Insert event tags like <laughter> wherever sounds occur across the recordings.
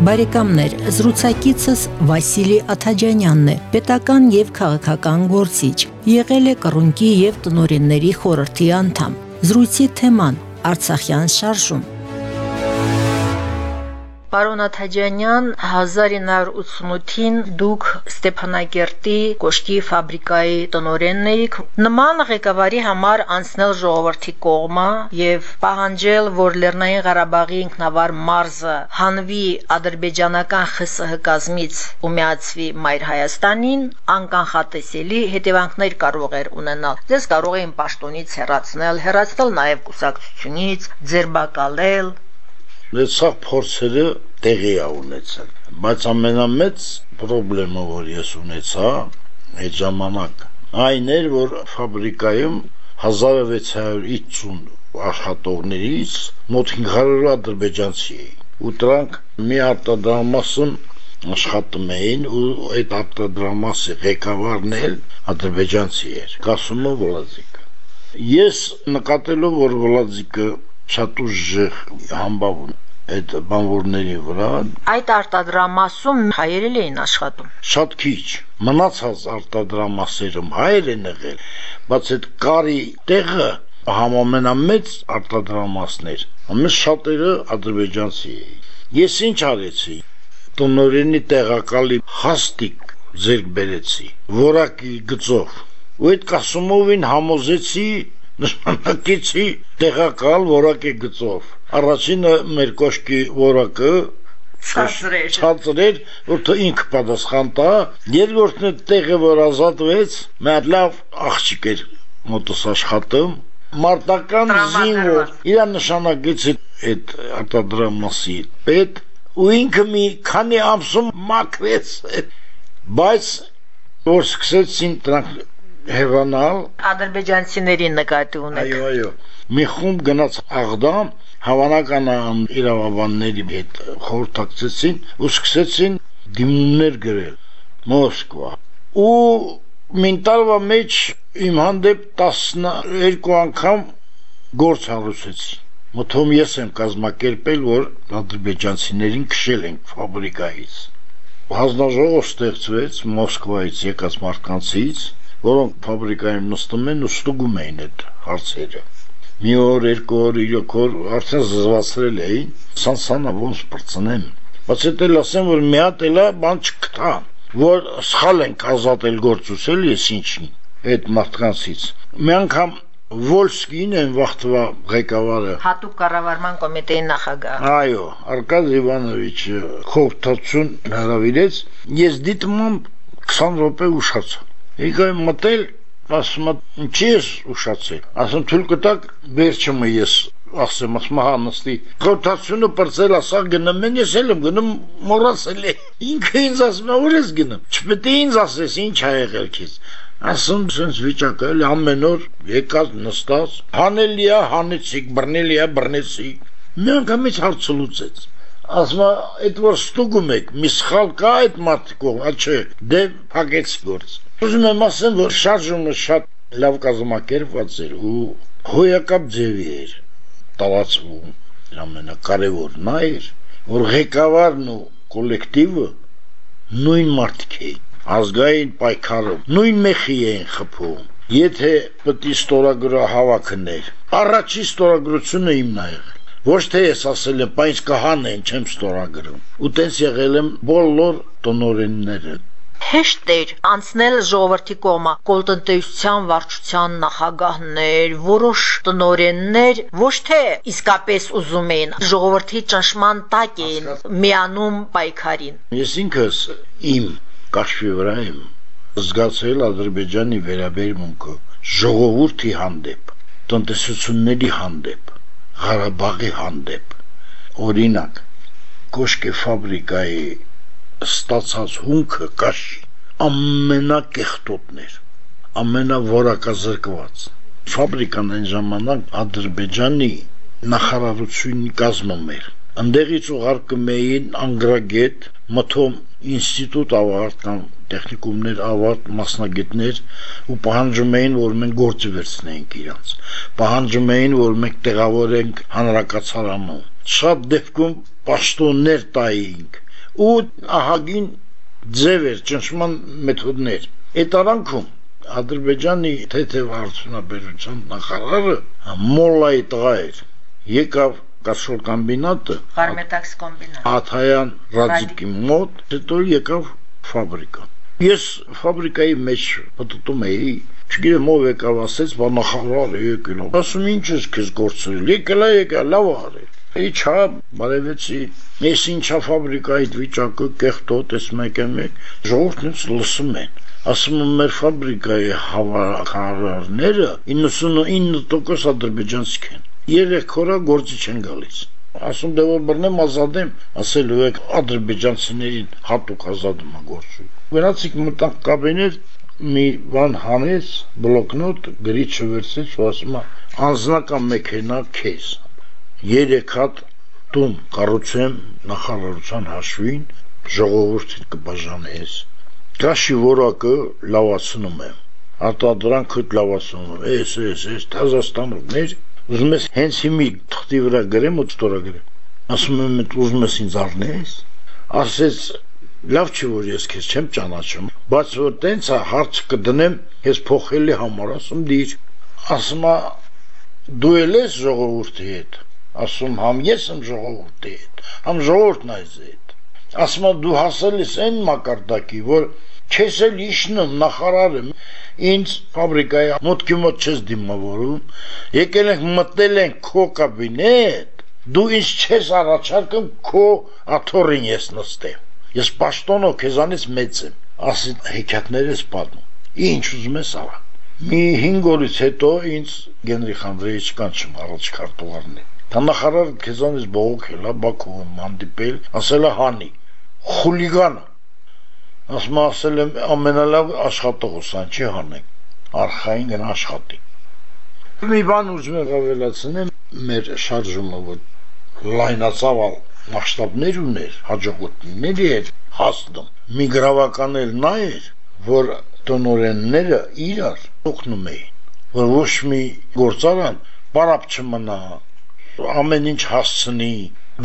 Բարեկամներ, զրուցակիցս Վասիլի Աթաջանյանն է, պետական եւ քաղաքական գործիչ։ Եղել է կռունկի եւ տնօրենների խորհրդի անդամ։ Զրույցի թեման՝ Արցախյան շարժում։ Պարոն Աթաջանյան, 1988-ին դուք Ստեփանակերտի կոշկի ֆաբրիկայի տնօրենն էիք։ Նման ղեկավարի համար անցնել ժողովրդի կողմը եւ պահանջել, որ Լեռնային Ղարաբաղի ինքնավար մարզը հանվի ադրբեջանական ԽՍՀ կազմից ու միացվի Մայր Հայաստանին, անկանխատեսելի հետևանքներ կարող էր ունենալ։ Ձեզ կարող էին պաշտոնից հեռացնել, հեռացնել նաեւ կուսակցությունից, ձերբակալել, Սա փորձերը տեղի ա ունեցել։ Բայց ամենամեծ խնդրումը, որ ես ունեցա այդ ժամանակ, այն էր, որ ֆաբրիկայում 1650 աշխատողներից մոտ 500 ադրբեջանցի էին։ Ու դրանք մի արտադրամասում աշխատում էին ու այդ արտադրամասի ղեկավարն էլ ադրբեջանցի էր։ Կասումը Վլադիկը։ Ես նկատելով, որ Վլադիկը շատ ուժեղ համբավ այդ բանվորների վրա այդ արտադրամասում հայերել էին աշխատում շատ քիչ մնացած արտադրամասերում հայեր են եղել բայց այդ կարի տեղը համամենամեծ արտադրամասներ ամեն շատերը ադրբեջանցի էին ես ինչ արեցի տնորենի տեղակալի հաստիկ ձերկ բերեցի որակի գծով ու այդ կասումովին համոզեցի նշանակեցի տեղակալ որակի գծով։ Առաջինը մեր կոշկի որակը ցածր էր, որ թե ինքը պատասխան տա, երկրորդն է տեղը որ ազատվեց, մեր լավ աղջիկ էր մոտս աշխատում, մարտական զինվոր, իր նշանակեցի այդ արտադրամասի պետ ու ինքը մի քանի ամսում մաքրեց, բայց որ սկսեցին դրանք հեվանալ ադրբեջանցիների նկատի ունեք այո այո մի խումբ գնաց Աղդամ հավանական իրավաբանների հետ խորհրդակցեցին ու սկսեցին դիմումներ գրել Մոսկվա ու մինտալվա մեջ իմ հանդեպ 12 անգամ գործ հարուցեցի մտում ես եմ կազմակերպել որ ադրբեջանցիներին քշել են ֆաբրիկայից հանձնաժողով ստեղծվեց Մոսկվայից եկած մարդկանցից որոնք ֆաբրիկայում նստում են ու ստուգում էին այդ հարցերը։ Մի օր, երկու օր, երեք օր արդեն զզվացրել էին, սանսանա ոնց բրծնեմ։ Բայց դա էլ ասեմ, որ մի հատ էլա բան չկթա, որ սխալ են ազատել գործուցել ես ինչին այդ մարդկանցից։ Մի անգամ Վոլսկին են վախտվա ղեկավարը հատուկ կառավարման կոմիտեի նախագահ այո Արկադի Իվանովիչը խորհրդացուն հրավիրեց ես դիտում 20 րոպե ուշացա Եկա մտել, ասում ինչի ես ուշացել։ Ասում թույլ կտակ վերջումը ես ասեմ, ասում հա նստի։ Խորհրդացությունը բրծել ասա գնում են, ես էլ եմ գնում մոռացել է։ Ինքը ինձ ասում է, ուր ես գնում։ Չպետք է ինձ ասես, ինչ ա եղել քեզ։ Ասում sense վիճակը էլ ամեն օր եկած նստած, հանելի է, հանեցիկ, բռնելի է, բռնեցիկ։ Մի անգամից հարցը լուծեց ասում այդ որ ստուգում եք մի սխալ կա այդ մարդկով աչե դե փակեց գործ Ուզում եմ ասեմ, որ շարժումը շատ լավ կազմակերպված էր ու հոյակապ ձևի էր տարածվում։ Ամենակարևորն էր, որ ղեկավարն ու կոլեկտիվը նույն մարդիկ էին, ազգային պայքարում, նույն մեխի էին խփում։ Եթե է ստորագրը հավաքներ, առաջի ստորագրությունը իմն է եղել ոչ թե ես ասել եմ, բայց կհանեն, չեմ ստորագրում։ Ու տես եղել եմ բոլոր տնորենները հեշտ էր անցնել ժողովրդի կողմը կոլտնտեսության վարչության նախագահներ, որոշ տնորեններ ոչ թե իսկապես ուզում էին ժողովրդի ճնշման տակ էին միանում պայքարին։ Ես ինքս իմ կաշվի վրա եմ զգացել Ադրբեջանի վերաբերմունքը ժողովրդի հանդեպ, տնտեսությունների հանդեպ, Ղարաբաղի հանդեպ։ Օրինակ, կոշկե ֆաբրիկայի ստացած հունքը կաշի ամենակեղտոտներ ամենավորակազրկված։ Ֆաբրիկան այն ժամանակ Ադրբեջանի նախարարությունի կազմում էր։ Անդեղից ուղարկում էին անգրագետ, մթոմ ինստիտուտ ավարտ կամ տեխնիկումներ ավարտ մասնագետներ ու պահանջում էին, որ մենք գործի վերցնենք իրանց։ Պահանջում էին, որ մենք տեղավորենք հանրակացարանում։ Շատ դեպքում պաշտոններ տայինք ու ահագին ձև էր ճնշման մեթոդներ։ Այդ արանքում Ադրբեջանի թեթև արդյունաբերության նախարարը մոլայի տղա էր։ Եկավ կաշոր կոմբինատը Կարմետաքս կոմբինատ Աթայան Ռադիկի մոտ, հետո եկավ ֆաբրիկա։ Ես ֆաբրիկայի մեջ պատտում էի, չգիտեմ ով եկավ ասեց, բա նախարար եկել։ Ասում ինչ ես քեզ գործել։ Եկել է, եկել, լավ արել։ Իչա բարևեցի։ Ես ինչա ֆաբրիկայի վիճակը կեղտոտ մեկը մեկ ժողովուրդն ինձ լսում են ասում եմ մեր ֆաբրիկայի հավաքարարները 99% ադրբեջանցիք են։ Երեք քորա գործի չեն գալիս ասում դե որ բռնեմ ազատեմ ասելու եք ադրբեջանցիներին հատուկ ազատում է գործում Գնացիկ մտանք կաբինետ, մի բան հանեց, բլոկնոտ, գրիչը վերցրեց ու ասում անձնական մեքենա քեզ։ Երեք հատ տուն կառուցեմ նախարարության հաշվին, ժողովրդին կբաժանես։ Կաշի որակը լավացնում եմ։ Արտադրանքը լավացնում Էս, էս, էս, Թազաստանովներ, ուզում ես հենց հիմի թղթի վրա գրեմ ու ստորագրեմ։ Ասում եմ, ուզում ես ինձ առնես։ Ասեց լավ չի որ ես քեզ չեմ ճանաչում բայց որ տենց է հարց կդնեմ ես փոխելի համար ասում դիր ասում դու էլ ես ժողովրդի հետ ասում համ ես եմ ժողովրդի հետ համ ժողովուրդն այս հետ ասում է դու հասել ես այն մակարդակի որ չես էլ իշնում նախարարը ինձ ֆաբրիկայի մոտքի մոտ չես դիմավորում եկել ենք մտնել ենք քո կաբինետ դու ինձ չես առաջարկում քո աթորին ես նստեմ Ես պաշտոնով քեզանից մեծ եմ, ասի հեքիաթներս պատմում։ Ինչ ուզում ես արա։ Մի 5 օրից հետո ինձ Գենրիխ Անդրեյիչ կանչում առաջ քարտուղարն է։ Տանախարար քեզանից բողոքել է Բաքուում հանդիպել, ասել է հանի։ Խուլիգան։ Ասում ասել եմ ամենալավ աշխատողուսան չի հանենք։ Արխային գնա աշխատի։ Մի բան ուզում եմ ավելացնեմ մեր շարժումը, որ լայնացավ մասշտաբներ ուներ, հաջողությունների էր հասնում։ Մի գրավական էլ նա էր, որ տնորենները իրար օգնում էին, որ ոչ մի գործարան բարապ չմնա, ամեն ինչ հասցնի,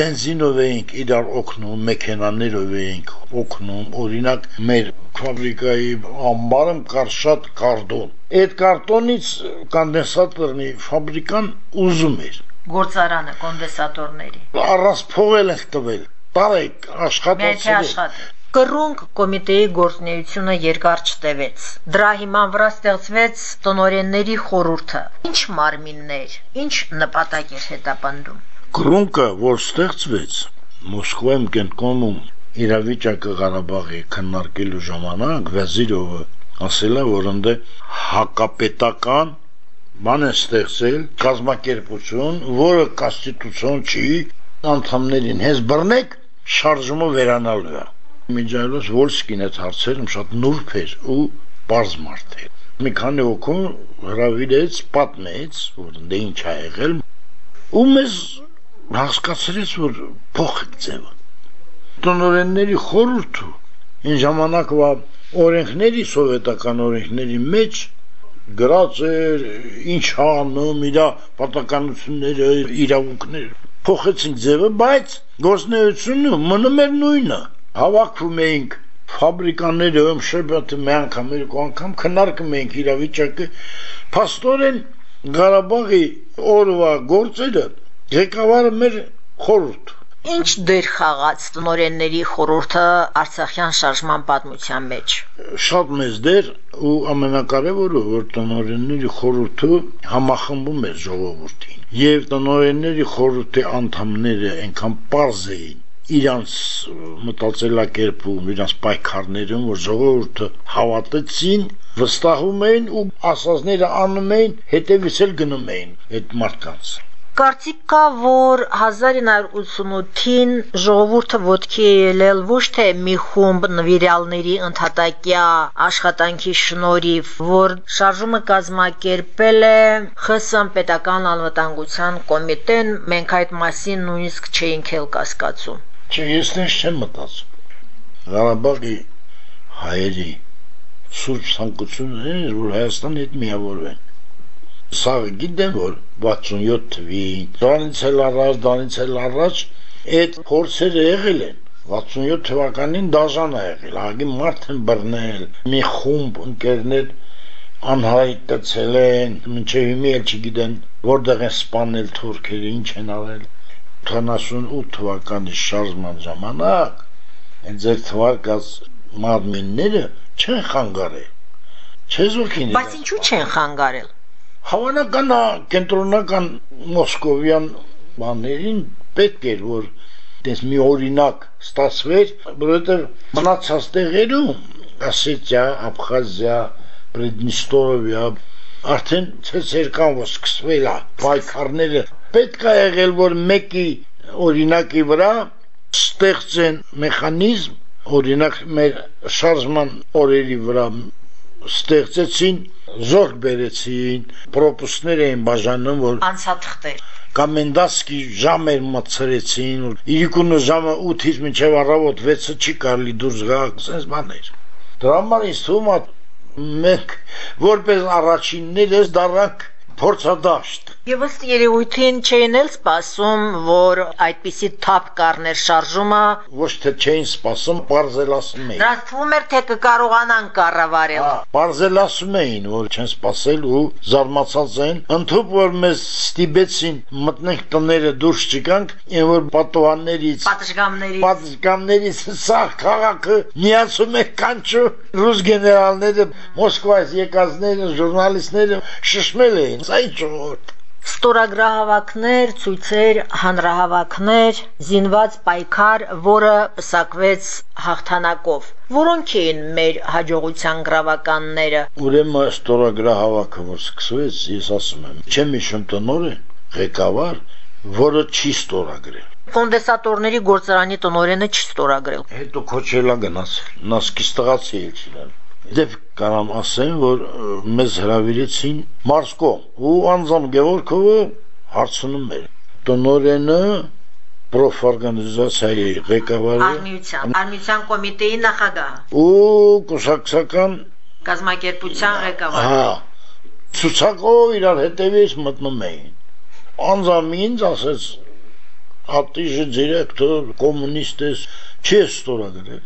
բենզինով էինք իրար օգնում, մեքենաներով էինք օգնում, օրինակ մեր ֆաբրիկայի ամբարում կար շատ կարտոն։ Այդ կարտոնից կոնդենսատորնի ֆաբրիկան ուզում էր գործարանը կոնդենսատորների։ Առանց փողել ենք տվել։ Տարեք աշխատացել։ կռունկ կոմիտեի գործունեությունը երկար չտևեց։ Դրա հիման վրա ստեղծվեց տնորենների խորհուրդը։ Ինչ մարմիններ, ինչ նպատակ էր հետապնդում։ Կռունկը, որ ստեղծվեց Մոսկվայում կենտկոմում իրավիճակը Ղարաբաղի քննարկելու ժամանակ Վազիրովը ասել է, որ ընդ հակապետական բան է ստեղծել կազմակերպություն, որը կոնստիտուցիոն չի, անդամներին հենց բռնեք շարժումը վերանալու է։ Միջայլոս Վոլսկին այդ հարցերում շատ նուրբ էր ու բարձ մարդ էր։ Մի քանի օկուն հravirեց, պատմեց, որ դե ինչ ա եղել, ու մեզ հասկացրեց, որ փոխեք ձևը։ Տնորենների խորհուրդը այն ժամանակվա օրենքների սովետական օրենքների մեջ գրած էր ինչ անում իր պատականությունները, իրավունքները։ Փոխեցինք ձևը, բայց գործնեությունը մնում էր նույնը։ Հավաքվում էինք ֆաբրիկաները շրջապատը մի անգամ, երկու անգամ քննարկում էինք իրավիճակը։ Փաստորեն Ղարաբաղի օրվա գործերը ղեկավարը մեր խորհուրդ Ինչ դեր խաղաց տնորենների խորհուրդը Արցախյան շարժման պատմության մեջ։ Շատ մեծ դեր ու ամենակարևորը որ տնորենների խորհուրդը համախմբում էր ժողովրդին։ Եվ տնորենների խորհրդի անդամները այնքան པարզ էին իրանց մտածելակերպում, իրանց պայքարներում, որ ժողովուրդը հավատեցին, վստահում էին ու ասածները անում էին, հետևից էլ գնում էին այդ մարդկանց։ Կարծիք կա, որ 1988-ին ժողովուրդը ոտքի է ելել ոչ թե մի խումբ նվիրալների ընդհատակյա աշխատանքի շնորհիվ, որ շարժումը կազմակերպել է ԽՍՀՄ պետական անվտանգության կոմիտեն, մենք այդ մասին նույնիսկ չէինք էլ կասկածում։ Չէ, ես դες չեմ մտածում։ Ղարաբաղի հայերի սուրբ ցանկությունն էր, որ Հայաստանի հետ միավորվեն Սա գիտեմ, որ 67 թվին, դրանից էլ առաջ, դրանից էլ առաջ այդ փորձերը եղել են։ 67 թվականին դաժան է եղել, ագի մարդ են բռնել, մի խումբ ընկերներ անհայտացել են, մինչև հիմա էլ չգիտեն որտեղ են սպանել թուրքերը, ինչ են արել։ 78 թվականի շարժման ժամանակ այն ձեր թվարկած մարմինները չեն խանգարել։ Չեզոքին։ Բայց ինչու չեն խանգարել Հավանական է կենտրոնական մոսկովյան բաներին պետք էր որ դες մի օրինակ ստացվեր, որովհետև մնացած տեղերում Ասետիա, Աբխազիա, Պրեդնիստորովիա արդեն ցեցերկան որ սկսվել է պայքարները պետք է եղել որ մեկի օրինակի վրա ստեղծեն մեխանիզմ օրինակ մեր շարժման օրերի վրա ստեղծեցին զորք բերեցին, պրոպուսներ էին բաժանում, որ անցաթղթեր կամենդասկի ժամեր մցրեցին, իրիկունը ժամը 8-ից մինչև առավոտ 6-ը չի կարելի դուրս գա, sense բաներ։ Դրա համար ինձ թվում է մենք որպես առաջիններ ես դառնանք փորձադաշտ Եվ ըստ երևույթին չէին էլ սպասում, որ այդպիսի թափ կառներ շարժումը։ Ոչ թե չէին սպասում, բարձելասում էին։ Նրանց թվում էր, թե կկարողանան կառավարել։ Բարձելասում էին, որ չեն սպասել ու զարմացած են, ընդհուպ որ մեզ ստիպեցին մտնենք տները դուրս չգանք, այն որ պատոհաններից, պատշգամներից, պատշգամներից սա քաղաքը միացում է կանչու ռուս գեներալները, Մոսկվայից եկածները, ժուրնալիստները շշմել էին, սա ինչ որ ստորագրահավաքներ, ցույցեր, հանրահավաքներ, զինված պայքար, որը պսակվեց հաղթանակով։ Որոնք էին մեր հաջողության գրավականները։ Ուրեմն ստորագրահավաքը որ սկսվեց, ես ասում եմ, չեմ հիշում տնորը, ղեկավար, որը չի ստորագրել կոնդենսատորների գործարանի տնորենը չի ստորագրել։ Հետո քոչելա գնացել։ Նա սկիստղացի է չլան դեպ կարամ ասեմ, որ մեզ հրավիրեցին Մարսկո ու անձամ Գևորգովը հարցնում էր. Տնորենը պրոֆորգանիզացիայի ղեկավարը Արմիության Արմիության կոմիտեի նախագահը ու կուսակցական կազմակերպության ղեկավարը հա ցուցակով իրար հետևից մտնում էին անձամ ինձ ասեց ատիժը դիրեկտոր կոմունիստ ես չի ստորագրել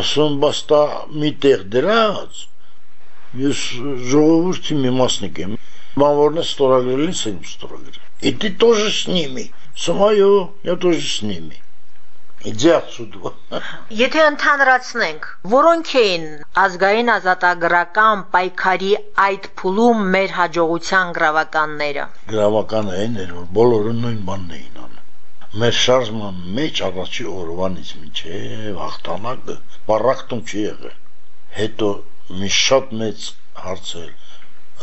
ասում բաստա մի տեղ դրած ես ժողովրդի մի մասնիկ եմ բանվորն է ստորագրել ինձ եմ ստորագրել и ты тоже с ними самое я тоже с ними Իդի отсюда <laughs> Եթե ընդհանրացնենք, որոնք էին ազգային ազատագրական պայքարի այդ փուլում մեր հաջողության գրավականները։ Գրավականը այն էր, որ բոլորը նույն բանն էին անում մեր շարժման մեջ առաջի օրվանից մինչև հաղթանակը բառախտում չի եղել հետո մի շատ մեծ հարցել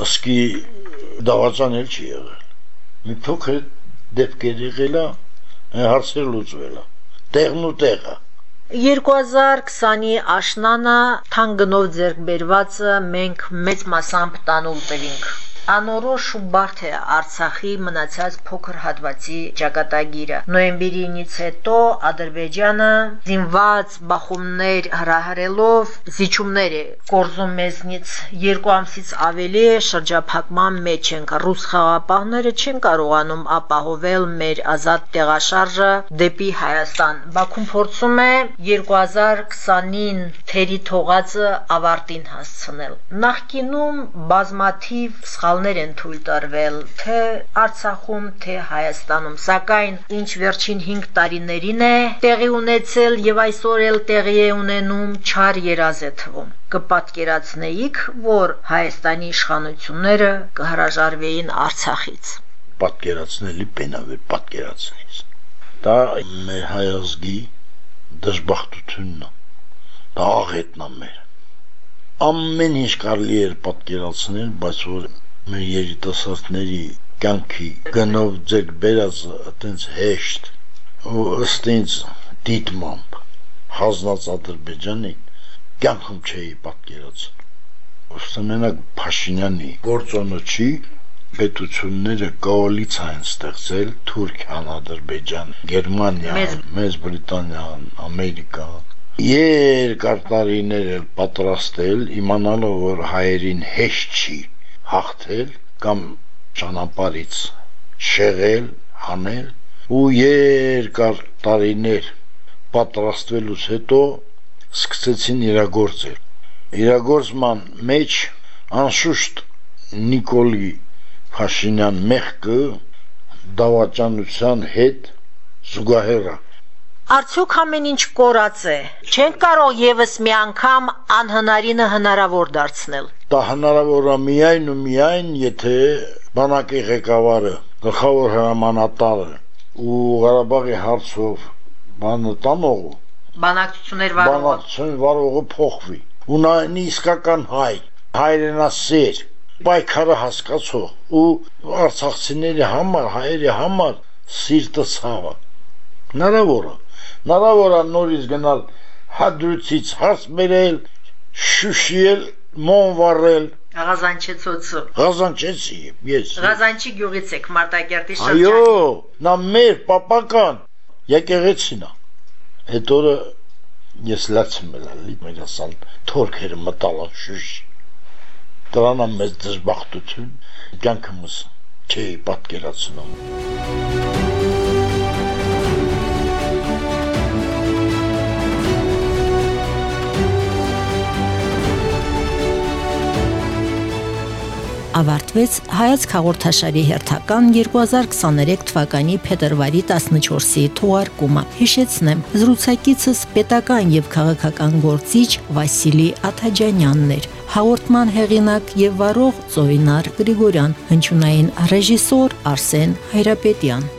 ըսկի դավաճան էլ չի եղել մի փոքր դեպքեր եղել է հարցեր լուծվել է. Տեղն ու տեղը 2020-ի աշնանը թանգնով ձեռք բերվածը մենք մեծ մասամբ տանուլ տվինք Անորոշ ու բարդ է Արցախի մնացած փոքր հատվածի ճակատագիրը։ Նոյեմբերինից հետո Ադրբեջանը զինված բախումներ հրահրելով զիջումներ է կորզում մեզնից երկու ամսից ավելի շրջափակման մեջ ենք։ Ռուս խաղապահները չեն կարողանում ապահովել մեր ազատ տեղաշարժը դեպի Հայաստան։ Բաքուն փորձում է 2020-ին թերի թողածը ավարտին հասցնել։ Նախկինում բազմաթիվ սխալ սխալներ են թույլ տրվել թե Արցախում, թե Հայաստանում, սակայն ինչ վերջին 5 տարիներին է տեղի ունեցել եւ այսօր էլ տեղի է ունենում չար երազ է թվում կպատկերացնեիք, որ Հայաստանի իշխանությունները կհրաժարվեին Արցախից։ Պատկերացնելի պենավեր պատկերացնես։ Դա մեր հայազգի դժբախտությունն է։ Դա աղետն է մեր ամեն ինչ կարելի էր պատկերացնել, բայց որ մեր երիտասարդների կյանքի գնով ձեր բերածը այտենց հեշտ ու ըստ ինձ դիտմամբ հազնած Ադրբեջանի կյանքում չէի պատկերացնում ըստ մենակ Փաշինյանի գործոնը չի պետությունները կոալիցիա են ստեղծել Թուրքիան, Ադրբեջան, Գերմանիա, Մեծ Բրիտանիան, Ամերիկա, երկար տարիներ էլ պատրաստել, իմանալով որ հայերին հեշտ չի հաղթել կամ ճանապարից շեղել, հանել ու երկար տարիներ պատրաստվելուց հետո սկսեցին իրագործել իրագործման մեջ անշուշտ Նիկոլի Փաշինյան մեղքը դավաճանության հետ զուգահեռ է Արդյոք ամեն ինչ կորած է։ Չենք կարող եւս մի անգամ անհնարինը հնարավոր դարձնել։ Դա հնարավոր է միայն ու միայն, եթե բանակի ղեկավարը, գլխավոր հրամանատարը ու Ղարաբաղի հարցով բանը տանողը բանակցություններ վարողը բանակցություն վարողը փոխվի։ Ու նա իսկական հայ, հայրենասեր պայքարը հասկացող ու արցախցիների համար, հայերի համար սիրտը ցավը։ Հնարավոր է։ Հնարավոր է նորից գնալ հադրուցից հարց բերել, շուշիել, մոն վառել, Ղազանչեցոցը։ Ղազանչեցի ես։ Ղազանչի գյուղից եք Մարտակերտի շրջանի։ Այո, նա մեր պապական եկեղեցին է։ Հետո ես լացում եմ լի մեր ասան թորքերը մտալան շուշ դրանա մեծ դժբախտություն կյանքումս չի պատկերացնում ավարտվեց հայաց հաղորդաշարի հերթական 2023 թվականի փետրվարի 14-ի թողարկումը։ Հիշեցնեմ, զրուցակիցս պետական եւ քաղաքական գործիչ Վասիլի Աթաջանյանն էր։ Հաղորդման հեղինակ եւ վարող Զովինար Գրիգորյան, հնչյունային ռեժիսոր Արսեն Հայրապետյան։